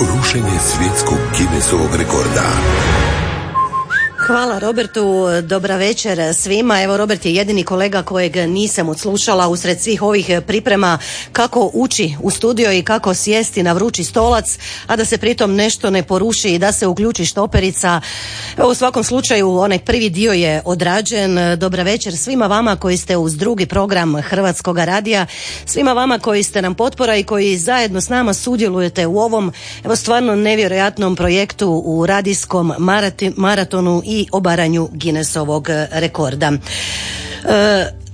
rušenje svjetskog Guinnessovog rekorda. Hvala Robertu, dobra večer svima. Evo Robert je jedini kolega kojeg nisam odslušala usred svih ovih priprema kako ući u studio i kako sjesti na vrući stolac, a da se pritom nešto ne poruši i da se uključi štoperica. Evo, u svakom slučaju onaj prvi dio je odrađen. Dobra večer svima vama koji ste uz drugi program Hrvatskog radija, svima vama koji ste nam potpora i koji zajedno s nama sudjelujete u ovom evo stvarno nevjerojatnom projektu u radijskom maratonu i obaranju Guinnessovog rekorda.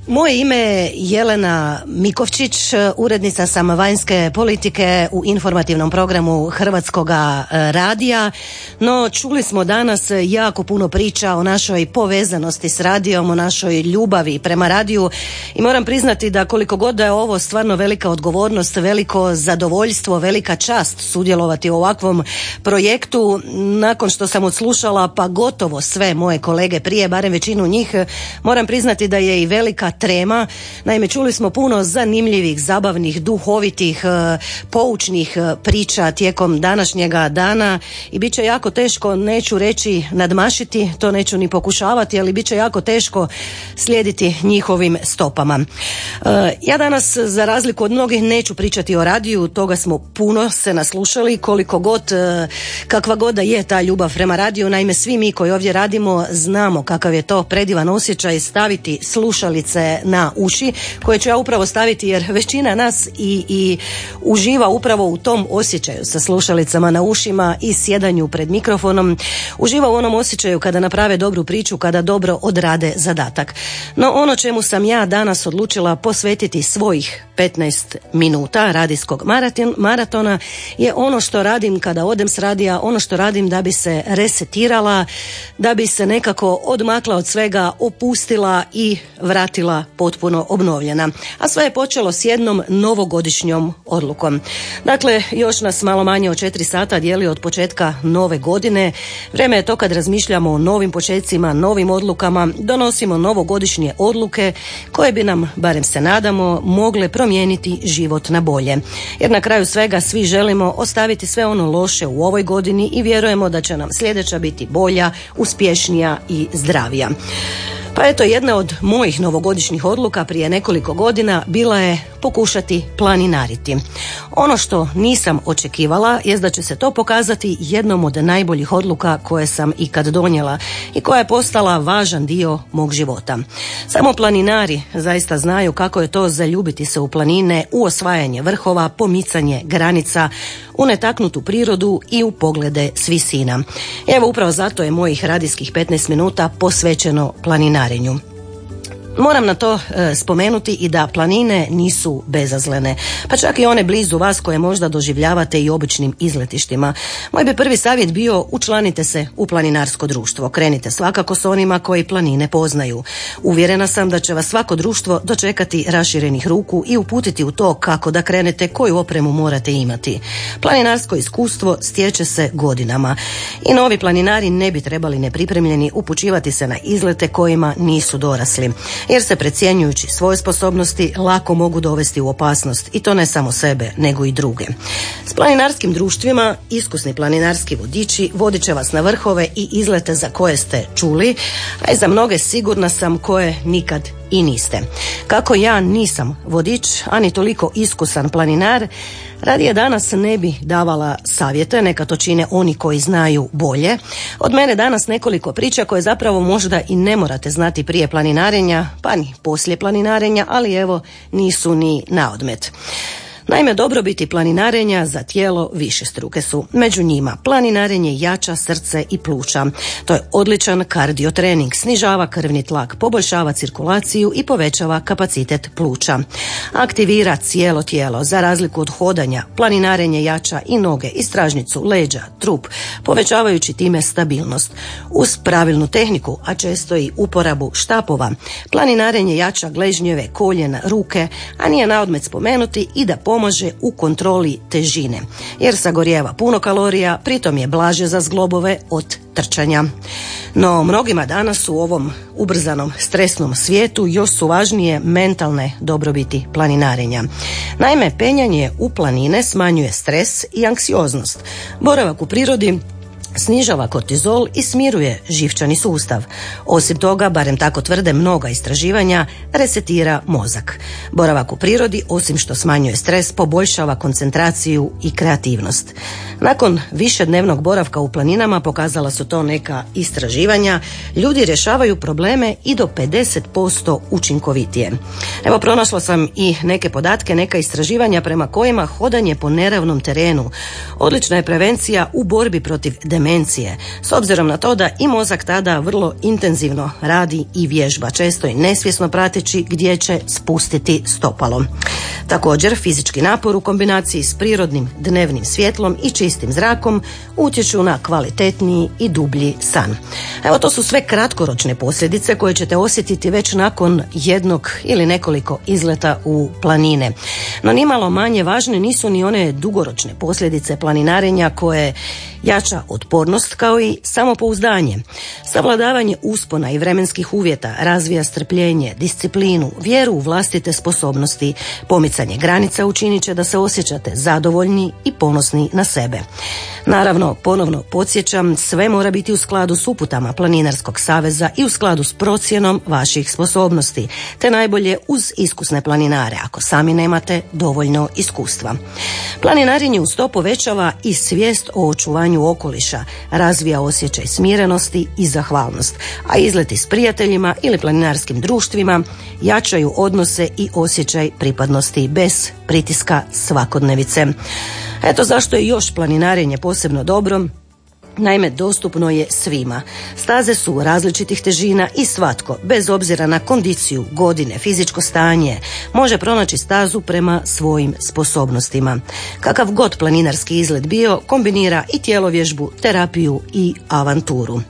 E, moje ime je Jelena Mikovčić, urednica sam vanjske politike u informativnom programu Hrvatskog radija, no čuli smo danas jako puno priča o našoj povezanosti s radijom, o našoj ljubavi prema radiju. I moram priznati da koliko god da je ovo stvarno velika odgovornost, veliko zadovoljstvo, velika čast sudjelovati u ovakvom projektu, nakon što sam odslušala pa gotovo sve moje kolege prije, barem većinu njih, moram priznati da je i velika trema. Naime, čuli smo puno zanimljivih, zabavnih, duhovitih, e, poučnih e, priča tijekom današnjega dana i bit će jako teško, neću reći nadmašiti, to neću ni pokušavati, ali bit će jako teško slijediti njihovim stopama. E, ja danas, za razliku od mnogih, neću pričati o radiju, toga smo puno se naslušali, koliko god, kakva god da je ta ljubav prema radiju, naime svi mi koji ovdje radimo znamo kakav je to predivan osjećaj staviti slušalice na uši koje ću ja upravo staviti jer većina nas i, i uživa upravo u tom osjećaju sa slušalicama na ušima i sjedanju pred mikrofonom. Uživa u onom osjećaju kada naprave dobru priču, kada dobro odrade zadatak. No ono čemu sam ja danas odlučila posvetiti svojih 15 minuta radijskog maratona je ono što radim kada odem s radija, ono što radim da bi se resetirala, da bi se nekako odmakla od svega, opustila i vratila potpuno obnovljena. A sve je počelo s jednom novogodišnjom odlukom. Dakle, još nas malo manje od četiri sata dijeli od početka nove godine. Vreme je to kad razmišljamo o novim početcima, novim odlukama, donosimo novogodišnje odluke koje bi nam, barem se nadamo, mogle promijeniti život na bolje. Jer na kraju svega svi želimo ostaviti sve ono loše u ovoj godini i vjerujemo da će nam sljedeća biti bolja, uspješnija i zdravija. Pa eto, jedna od mojih novogodišnjih odluka prije nekoliko godina bila je pokušati planinariti. Ono što nisam očekivala je da će se to pokazati jednom od najboljih odluka koje sam ikad donijela i koja je postala važan dio mog života. Samo planinari zaista znaju kako je to zaljubiti se u planine, u osvajanje vrhova, pomicanje granica, u netaknutu prirodu i u poglede svisina. Evo upravo zato je mojih radijskih 15 minuta posvećeno Govorenju. Moram na to e, spomenuti i da planine nisu bezazlene, pa čak i one blizu vas koje možda doživljavate i običnim izletištima. Moj bi prvi savjet bio učlanite se u planinarsko društvo. Krenite svakako s onima koji planine poznaju. Uvjerena sam da će vas svako društvo dočekati raširenih ruku i uputiti u to kako da krenete, koju opremu morate imati. Planinarsko iskustvo stječe se godinama i novi planinari ne bi trebali nepripremljeni upućivati se na izlete kojima nisu dorasli jer se precjenjujući svoje sposobnosti lako mogu dovesti u opasnost i to ne samo sebe nego i druge. S planinarskim društvima iskusni planinarski vodiči vodit će vas na vrhove i izlete za koje ste čuli, a i za mnoge sigurna sam koje nikad i niste. Kako ja nisam vodič, ani toliko iskusan planinar, Radije danas ne bi davala savjete, neka to čine oni koji znaju bolje. Od mene danas nekoliko priča koje zapravo možda i ne morate znati prije planinarenja, pa ni poslije planinarenja, ali evo nisu ni na odmet. Naime, dobrobiti planinarenja za tijelo više struke su. Među njima planinarenje jača srce i pluća. To je odličan kardiotrening, snižava krvni tlak, poboljšava cirkulaciju i povećava kapacitet pluća. Aktivira cijelo tijelo, za razliku od hodanja, planinarenje jača i noge, istražnicu, leđa, trup, povećavajući time stabilnost. Uz pravilnu tehniku, a često i uporabu štapova, planinarenje jača gležnjeve, koljena, ruke, a nije naodmet spomenuti i da pomaže u kontroli težine, jer sagorijeva puno kalorija, pritom je blaže za zglobove od trčanja. No, mnogima danas u ovom ubrzanom stresnom svijetu još su važnije mentalne dobrobiti planinarenja. Naime, penjanje u planine smanjuje stres i anksioznost. Boravak u prirodi snižava kortizol i smiruje živčani sustav. Osim toga, barem tako tvrde mnoga istraživanja, resetira mozak. Boravak u prirodi, osim što smanjuje stres, poboljšava koncentraciju i kreativnost. Nakon višednevnog boravka u planinama pokazala su to neka istraživanja, ljudi rješavaju probleme i do 50% učinkovitije. Evo pronašla sam i neke podatke, neka istraživanja prema kojima hodanje po neravnom terenu odlična je prevencija u borbi protiv demencije, s obzirom na to da i mozak tada vrlo intenzivno radi i vježba, često i nesvjesno prateći gdje će spustiti stopalo. Također, fizički napor u kombinaciji s prirodnim dnevnim svjetlom i čistim zrakom utječu na kvalitetniji i dublji san. Evo to su sve kratkoročne posljedice koje ćete osjetiti već nakon jednog ili nekoliko izleta u planine. No nimalo manje važne nisu ni one dugoročne posljedice planinarenja koje jača otpornost kao i samopouzdanje. Savladavanje uspona i vremenskih uvjeta razvija strpljenje, disciplinu, vjeru u vlastite sposobnosti. Pomicanje granica učinit će da se osjećate zadovoljni i ponosni na sebe. Naravno, ponovno podsjećam, sve mora biti u skladu s uputama Planinarskog saveza i u skladu s procjenom vaših sposobnosti, te najbolje uz iskusne planinare, ako sami nemate dovoljno iskustva. Planinarenje uz to povećava i svijest o očuvanju okoliša, razvija osjećaj smirenosti i zahvalnost, a izleti s prijateljima ili planinarskim društvima jačaju odnose i osjećaj pripadnosti bez pritiska svakodnevice. Eto zašto je još planinarenje posebno dobro, Naime, dostupno je svima. Staze su različitih težina i svatko, bez obzira na kondiciju, godine, fizičko stanje, može pronaći stazu prema svojim sposobnostima. Kakav god planinarski izlet bio, kombinira i tjelovježbu, terapiju i avanturu.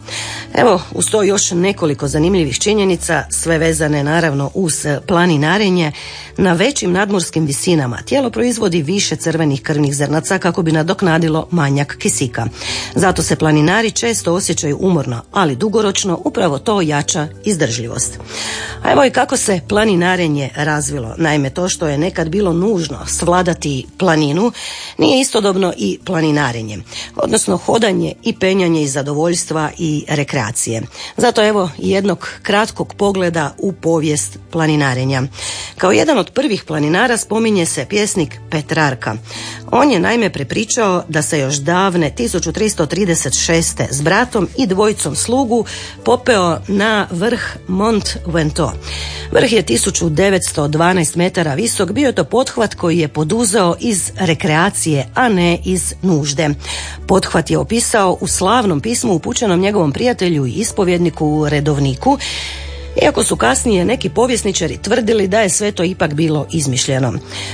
Evo, uz to još nekoliko zanimljivih činjenica, sve vezane naravno uz planinarenje. Na većim nadmorskim visinama tijelo proizvodi više crvenih krvnih zrnaca kako bi nadoknadilo manjak kisika. Zato se planinari često osjećaju umorno, ali dugoročno upravo to jača izdržljivost. A evo i kako se planinarenje razvilo. Naime, to što je nekad bilo nužno svladati planinu, nije istodobno i planinarenje. Odnosno hodanje i penjanje iz zadovoljstva i rekreacije. Zato evo jednog kratkog pogleda u povijest planinarenja. Kao jedan od prvih planinara spominje se pjesnik Petrarka. On je naime prepričao da se još davne 1336. s bratom i dvojicom slugu popeo na vrh Mont Ventoux. Vrh je 1912 metara visok, bio to pothvat koji je poduzeo iz rekreacije, a ne iz nužde. Pothvat je opisao u slavnom pismu upućenom njegovom prijatelju i ispovjedniku redovniku, iako su kasnije neki povjesničari tvrdili da je sve to ipak bilo izmišljeno.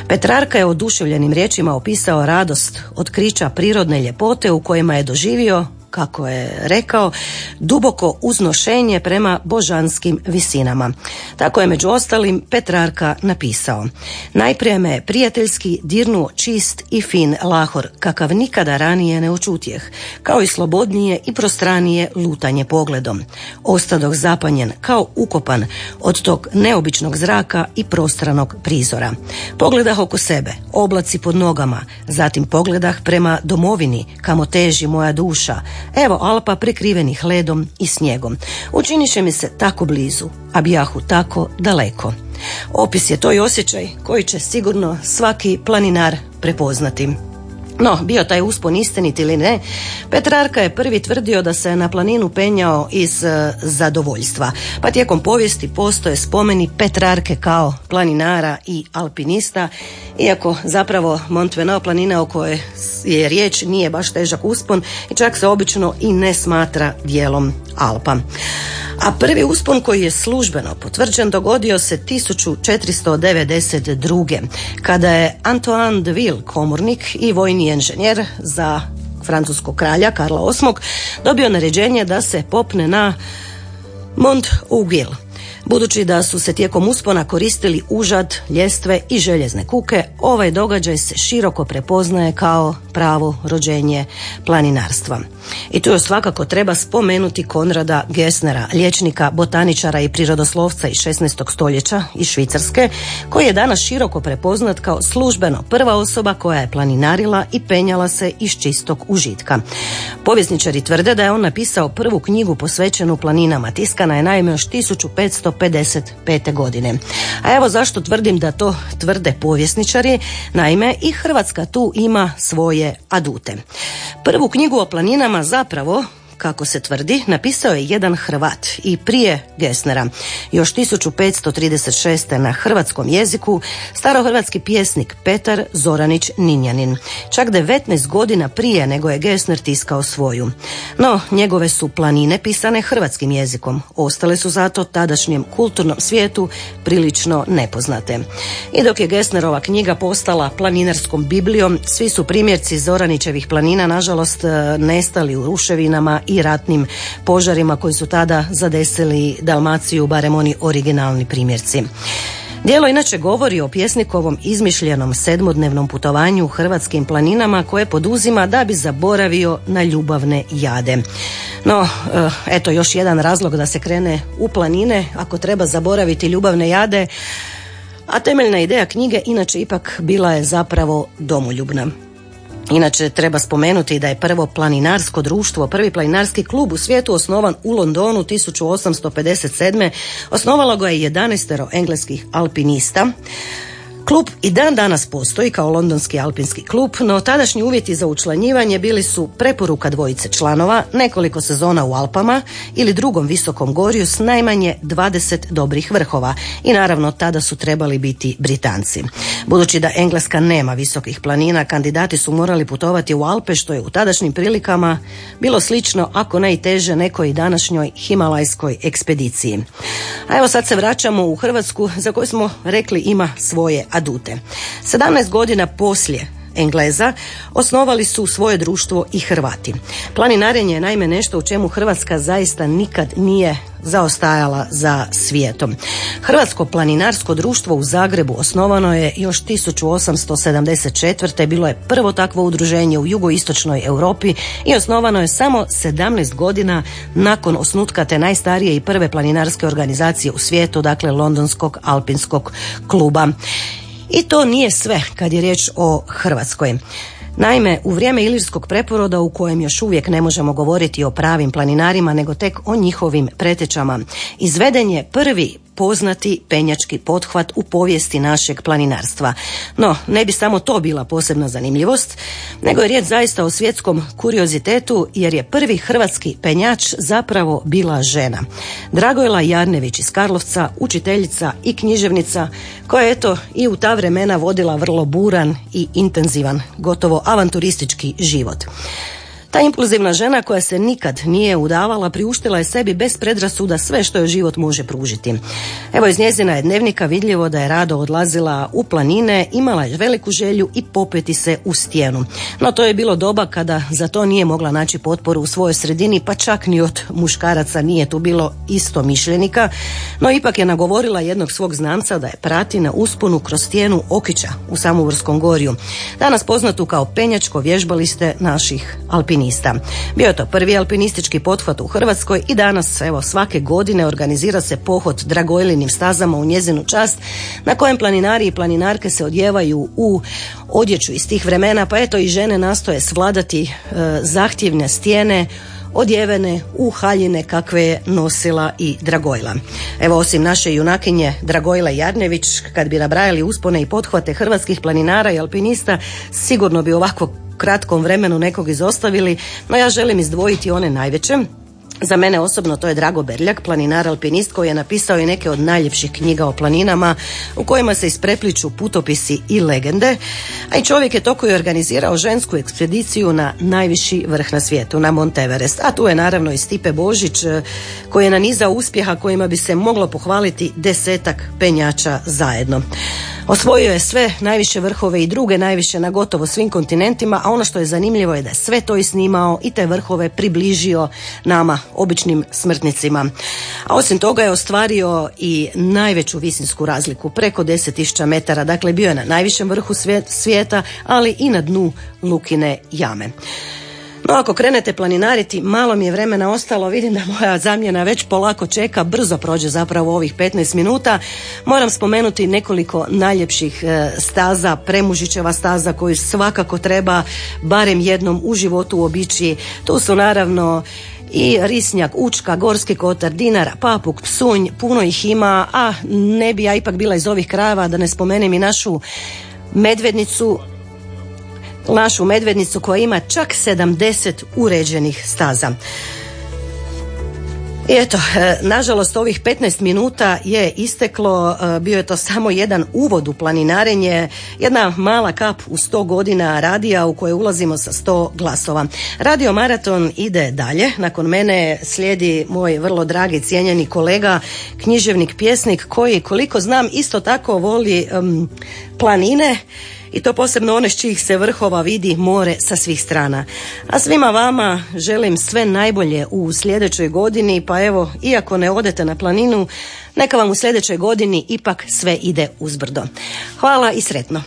Petrarka je oduševljenim riječima opisao radost otkrića prirodne ljepote u kojima je doživio kako je rekao, duboko uznošenje prema božanskim visinama. Tako je među ostalim Petrarka napisao. Najprije me prijateljski dirnuo čist i fin lahor, kakav nikada ranije ne očutjeh, kao i slobodnije i prostranije lutanje pogledom. Ostadoh zapanjen kao ukopan od tog neobičnog zraka i prostranog prizora. Pogledah oko sebe, oblaci pod nogama, zatim pogledah prema domovini, kamo teži moja duša, Evo Alpa prekrivenih ledom i snijegom. Učiniše mi se tako blizu, a bijahu tako daleko. Opis je to i osjećaj koji će sigurno svaki planinar prepoznati. No, bio taj uspon istinit ili ne, Petrarka je prvi tvrdio da se na planinu penjao iz e, zadovoljstva. Pa tijekom povijesti postoje spomeni Petrarke kao planinara i alpinista, iako zapravo Mont Venot planina o kojoj je riječ nije baš težak uspon i čak se obično i ne smatra dijelom Alpa. A prvi uspon koji je službeno potvrđen dogodio se 1492. kada je Antoine de Ville, komornik i vojni inženjer za francuskog kralja Karla VIII, dobio naređenje da se popne na Mont Ougil. Budući da su se tijekom uspona koristili užad, ljestve i željezne kuke, ovaj događaj se široko prepoznaje kao pravo rođenje planinarstva. I tu još svakako treba spomenuti Konrada Gesnera, liječnika, botaničara i prirodoslovca iz 16. stoljeća iz Švicarske, koji je danas široko prepoznat kao službeno prva osoba koja je planinarila i penjala se iz čistog užitka. Povjesničari tvrde da je on napisao prvu knjigu posvećenu planinama. Tiskana je naime još 1555. godine. A evo zašto tvrdim da to tvrde povjesničari. Naime, i Hrvatska tu ima svoje adute. Prvu knjigu o planinama zapravo kako se tvrdi, napisao je jedan Hrvat i prije Gesnera. Još 1536. na hrvatskom jeziku starohrvatski pjesnik Petar Zoranić Ninjanin. Čak 19 godina prije nego je Gesner tiskao svoju. No, njegove su planine pisane hrvatskim jezikom. Ostale su zato tadašnjem kulturnom svijetu prilično nepoznate. I dok je Gesnerova knjiga postala planinarskom biblijom, svi su primjerci Zoranićevih planina nažalost nestali u ruševinama ratnim požarima koji su tada zadesili Dalmaciju, barem oni originalni primjerci. Dijelo inače govori o pjesnikovom izmišljenom sedmodnevnom putovanju u hrvatskim planinama koje poduzima da bi zaboravio na ljubavne jade. No, eh, eto još jedan razlog da se krene u planine ako treba zaboraviti ljubavne jade, a temeljna ideja knjige inače ipak bila je zapravo domoljubna. Inače, treba spomenuti da je prvo planinarsko društvo, prvi planinarski klub u svijetu osnovan u Londonu 1857. Osnovalo ga je 11 engleskih alpinista. Klub i dan danas postoji kao londonski alpinski klub, no tadašnji uvjeti za učlanjivanje bili su preporuka dvojice članova, nekoliko sezona u Alpama ili drugom visokom gorju s najmanje 20 dobrih vrhova i naravno tada su trebali biti Britanci. Budući da Engleska nema visokih planina, kandidati su morali putovati u Alpe što je u tadašnjim prilikama bilo slično ako najteže nekoj današnjoj himalajskoj ekspediciji. A evo sad se vraćamo u Hrvatsku za koju smo rekli ima svoje adute. 17 godina poslije Engleza, osnovali su svoje društvo i Hrvati. Planinarenje je naime nešto u čemu Hrvatska zaista nikad nije zaostajala za svijetom. Hrvatsko planinarsko društvo u Zagrebu osnovano je još 1874. Bilo je prvo takvo udruženje u jugoistočnoj Europi i osnovano je samo 17 godina nakon osnutka te najstarije i prve planinarske organizacije u svijetu, dakle Londonskog alpinskog kluba. I to nije sve kad je riječ o Hrvatskoj. Naime, u vrijeme ilirskog preporoda u kojem još uvijek ne možemo govoriti o pravim planinarima nego tek o njihovim pretečama, izveden je prvi poznati penjački pothvat u povijesti našeg planinarstva. No, ne bi samo to bila posebna zanimljivost, nego je riječ zaista o svjetskom kuriozitetu jer je prvi hrvatski penjač zapravo bila žena. Dragojla Jarnević iz Karlovca, učiteljica i književnica koja je eto i u ta vremena vodila vrlo buran i intenzivan, gotovo avanturistički život. Ta impulzivna žena koja se nikad nije udavala priuštila je sebi bez predrasuda sve što joj život može pružiti. Evo iz njezina je dnevnika vidljivo da je rado odlazila u planine, imala je veliku želju i popeti se u stijenu. No to je bilo doba kada za to nije mogla naći potporu u svojoj sredini, pa čak ni od muškaraca nije tu bilo isto mišljenika, no ipak je nagovorila jednog svog znamca da je prati na usponu kroz stijenu Okića u Samovorskom gorju. Danas poznatu kao penjačko vježbaliste naših alpinista alpinista. Bio je to prvi alpinistički pothvat u Hrvatskoj i danas evo svake godine organizira se pohod dragojlinim stazama u njezinu čast na kojem planinari i planinarke se odjevaju u odjeću iz tih vremena pa eto i žene nastoje svladati e, zahtjevne stijene odjevene u haljine kakve je nosila i Dragojla. Evo osim naše junakinje Dragojla Jarnević, kad bi nabrajali uspone i pothvate hrvatskih planinara i alpinista, sigurno bi ovako kratkom vremenu nekog izostavili, no ja želim izdvojiti one najveće za mene osobno to je Drago Berljak, planinar alpinist koji je napisao i neke od najljepših knjiga o planinama u kojima se isprepliču putopisi i legende, a i čovjek je to koji je organizirao žensku ekspediciju na najviši vrh na svijetu, na Monteverest. A tu je naravno i Stipe Božić eh, koji je nanizao uspjeha kojima bi se moglo pohvaliti desetak penjača zajedno. Osvojio je sve najviše vrhove i druge najviše na gotovo svim kontinentima, a ono što je zanimljivo je da je sve to i snimao i te vrhove približio nama običnim smrtnicima. A osim toga je ostvario i najveću visinsku razliku, preko 10.000 metara, dakle bio je na najvišem vrhu svijeta, ali i na dnu Lukine jame. No ako krenete planinariti, malo mi je vremena ostalo, vidim da moja zamjena već polako čeka, brzo prođe zapravo ovih 15 minuta. Moram spomenuti nekoliko najljepših e, staza, Premužićeva staza koju svakako treba barem jednom u životu obići. Tu su naravno i Risnjak, Učka, Gorski kotar, Dinar, Papuk, Psunj, puno ih ima, a ne bi ja ipak bila iz ovih krajeva da ne spomenem i našu Medvednicu, našu medvednicu koja ima čak 70 uređenih staza. I eto, e, nažalost ovih 15 minuta je isteklo, e, bio je to samo jedan uvod u planinarenje, jedna mala kap u 100 godina radija u koje ulazimo sa 100 glasova. Radio Maraton ide dalje, nakon mene slijedi moj vrlo dragi cijenjeni kolega, književnik, pjesnik koji koliko znam isto tako voli planine i to posebno one s čijih se vrhova vidi more sa svih strana. A svima vama želim sve najbolje u sljedećoj godini, pa evo, iako ne odete na planinu, neka vam u sljedećoj godini ipak sve ide uzbrdo. Hvala i sretno.